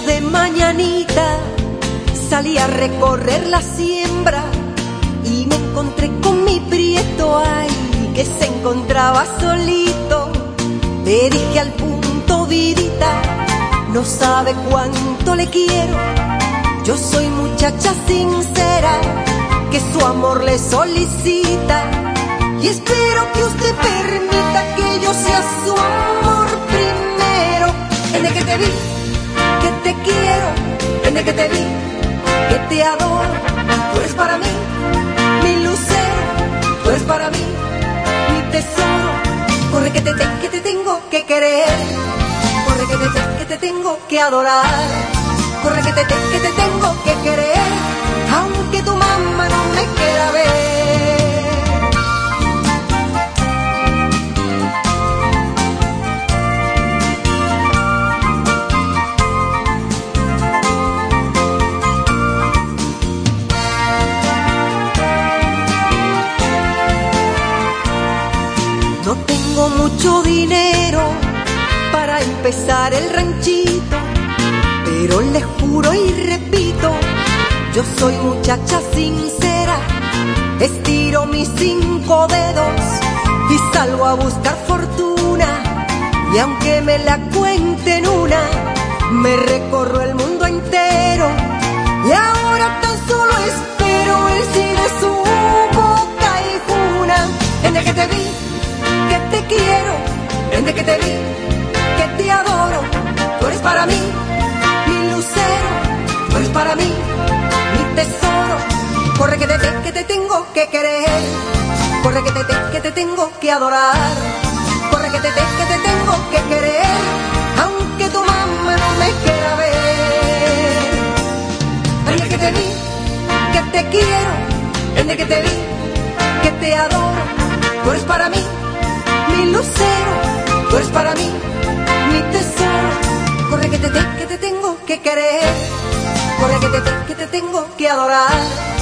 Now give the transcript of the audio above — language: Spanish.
de mañanita salí a recorrer la siembra y me encontré con mi prieto ay que se encontraba solito. Le dije al punto vidita, no sabe cuánto le quiero. Yo soy muchacha sincera que su amor le solicita y espero que usted permita que te vi, que te adoro, tú eres para mí mi lucero, tú eres para mí mi tesoro. Corre que te, que te tengo que querer, corre que te, que te tengo que adorar, corre que te, que mucho dinero para empezar el ranchito, pero le juro y repito, yo soy muchacha sincera, estiro mis cinco dedos y salgo a buscar fortuna, y aunque me la cuenten una, me recorro el mundo entero, te vi, que te adoro, tú eres para mí, mi lucero, tú eres para mí, mi tesoro, corre que te, que te tengo que querer, corre que te, que te tengo que adorar, corre que te, que te tengo que querer, aunque tu mamá no me quiera ver, desde que te vi, que te quiero, desde que te vi, que te adoro, tú eres para mí mi lucero, tú eres para mí mi tesoro. Corre que te, que te tengo que querer, corre que te, te que adorar, te, te tengo que querer.